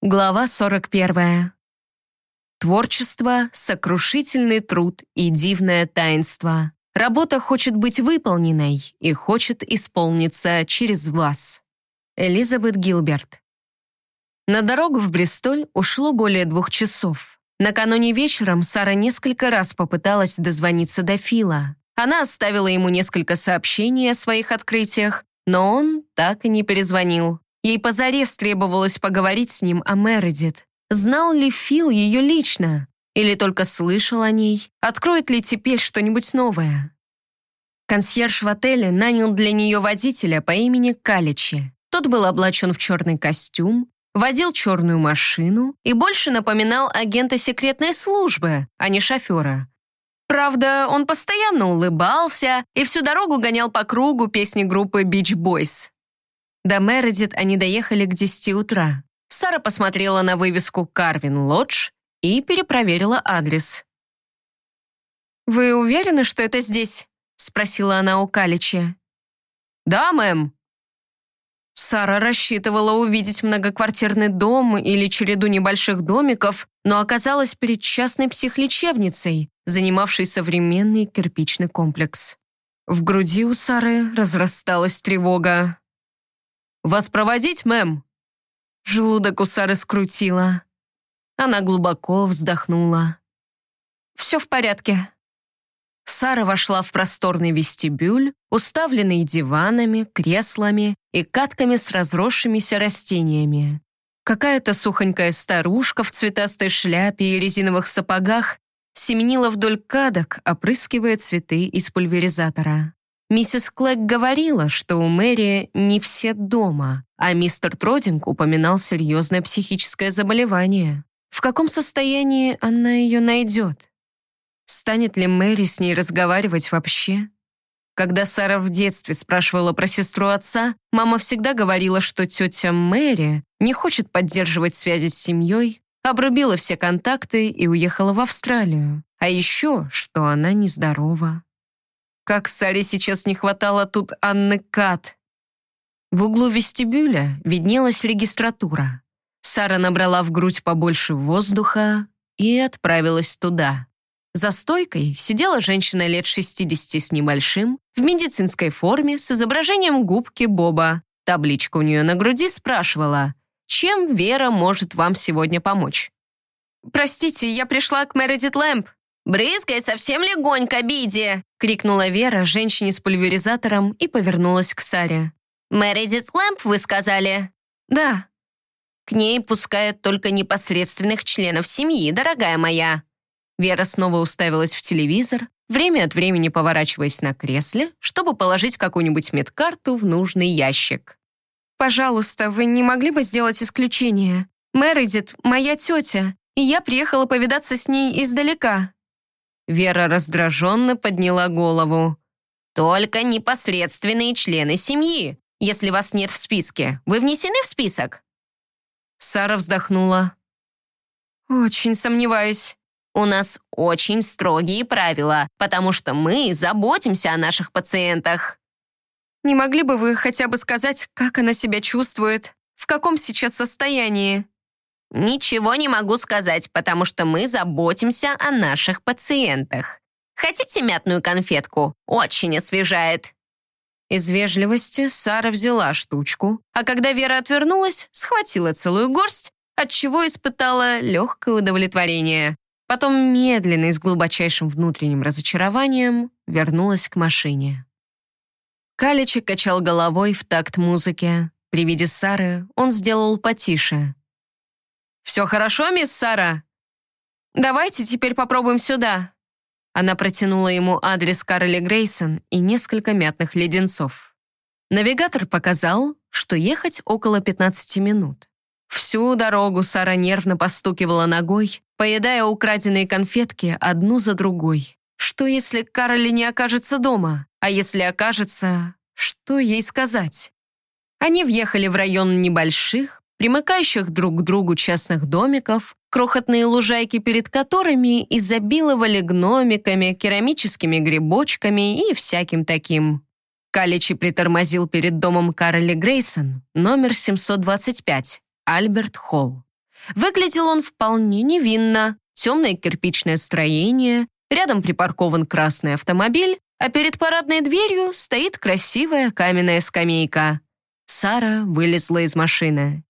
Глава 41. Творчество, сокрушительный труд и дивное таинство. Работа хочет быть выполненной и хочет исполниться через вас. Элизабет Гилберт. На дорогу в Бристоль ушло более двух часов. Накануне вечером Сара несколько раз попыталась дозвониться до Фила. Она оставила ему несколько сообщений о своих открытиях, но он так и не перезвонил. Ей позарез требовалось поговорить с ним о Мередит. Знал ли Фил ее лично? Или только слышал о ней? Откроет ли теперь что-нибудь новое? Консьерж в отеле нанял для нее водителя по имени Каличи. Тот был облачен в черный костюм, водил черную машину и больше напоминал агента секретной службы, а не шофера. Правда, он постоянно улыбался и всю дорогу гонял по кругу песни группы Beach Boys. До Мередит они доехали к 10 утра. Сара посмотрела на вывеску «Карвин Лодж» и перепроверила адрес. «Вы уверены, что это здесь?» — спросила она у Калича. «Да, мэм». Сара рассчитывала увидеть многоквартирный дом или череду небольших домиков, но оказалась перед частной психлечебницей, занимавшей современный кирпичный комплекс. В груди у Сары разрасталась тревога. «Вас проводить, мэм?» Желудок у Сары скрутило. Она глубоко вздохнула. «Все в порядке». Сара вошла в просторный вестибюль, уставленный диванами, креслами и катками с разросшимися растениями. Какая-то сухонькая старушка в цветастой шляпе и резиновых сапогах семенила вдоль кадок, опрыскивая цветы из пульверизатора. Миссис Клэк говорила, что у Мэри не все дома, а мистер Тродинг упоминал серьезное психическое заболевание. В каком состоянии она ее найдет? Станет ли Мэри с ней разговаривать вообще? Когда Сара в детстве спрашивала про сестру отца, мама всегда говорила, что тетя Мэри не хочет поддерживать связи с семьей, обрубила все контакты и уехала в Австралию. А еще, что она нездорова. Как Саре сейчас не хватало тут Анны Кат. В углу вестибюля виднелась регистратура. Сара набрала в грудь побольше воздуха и отправилась туда. За стойкой сидела женщина лет 60 с небольшим, в медицинской форме с изображением губки Боба. Табличка у нее на груди спрашивала, чем Вера может вам сегодня помочь. «Простите, я пришла к Мередит Лэмп», «Брызгай совсем легонько, Биди!» — крикнула Вера женщине с пульверизатором и повернулась к Саре. «Мэридит Лэмп, вы сказали?» «Да». «К ней пускают только непосредственных членов семьи, дорогая моя». Вера снова уставилась в телевизор, время от времени поворачиваясь на кресле, чтобы положить какую-нибудь медкарту в нужный ящик. «Пожалуйста, вы не могли бы сделать исключение? Мэридит — моя тетя, и я приехала повидаться с ней издалека». Вера раздраженно подняла голову. «Только непосредственные члены семьи. Если вас нет в списке, вы внесены в список?» Сара вздохнула. «Очень сомневаюсь. У нас очень строгие правила, потому что мы заботимся о наших пациентах». «Не могли бы вы хотя бы сказать, как она себя чувствует? В каком сейчас состоянии?» «Ничего не могу сказать, потому что мы заботимся о наших пациентах. Хотите мятную конфетку? Очень освежает». Из вежливости Сара взяла штучку, а когда Вера отвернулась, схватила целую горсть, отчего испытала легкое удовлетворение. Потом медленно и с глубочайшим внутренним разочарованием вернулась к машине. Каличик качал головой в такт музыке. При виде Сары он сделал потише. «Все хорошо, мисс Сара?» «Давайте теперь попробуем сюда». Она протянула ему адрес Карли Грейсон и несколько мятных леденцов. Навигатор показал, что ехать около 15 минут. Всю дорогу Сара нервно постукивала ногой, поедая украденные конфетки одну за другой. Что, если Карли не окажется дома? А если окажется, что ей сказать? Они въехали в район небольших, примыкающих друг к другу частных домиков, крохотные лужайки перед которыми изобиловали гномиками, керамическими грибочками и всяким таким. Каличи притормозил перед домом Карли Грейсон, номер 725, Альберт Холл. Выглядел он вполне невинно. Темное кирпичное строение, рядом припаркован красный автомобиль, а перед парадной дверью стоит красивая каменная скамейка. Сара вылезла из машины.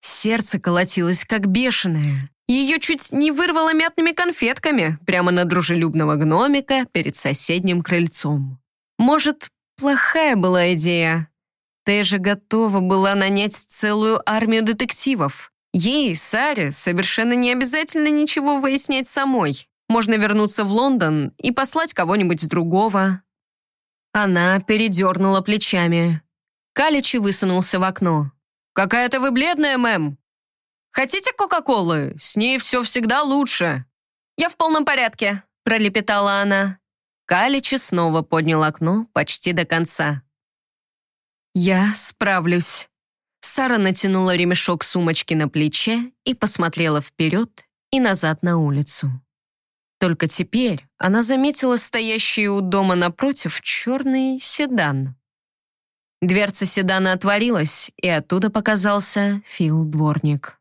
Сердце колотилось как бешеное. Ее чуть не вырвало мятными конфетками прямо на дружелюбного гномика перед соседним крыльцом. Может, плохая была идея? Ты же готова была нанять целую армию детективов. Ей, Саре, совершенно не обязательно ничего выяснять самой. Можно вернуться в Лондон и послать кого-нибудь другого. Она передернула плечами. Каличи высунулся в окно. «Какая-то вы бледная, мэм!» «Хотите Кока-Колы? С ней все всегда лучше». «Я в полном порядке», — пролепетала она. Каличи снова поднял окно почти до конца. «Я справлюсь». Сара натянула ремешок сумочки на плече и посмотрела вперед и назад на улицу. Только теперь она заметила стоящий у дома напротив черный седан. Дверца седана отворилась, и оттуда показался Фил Дворник.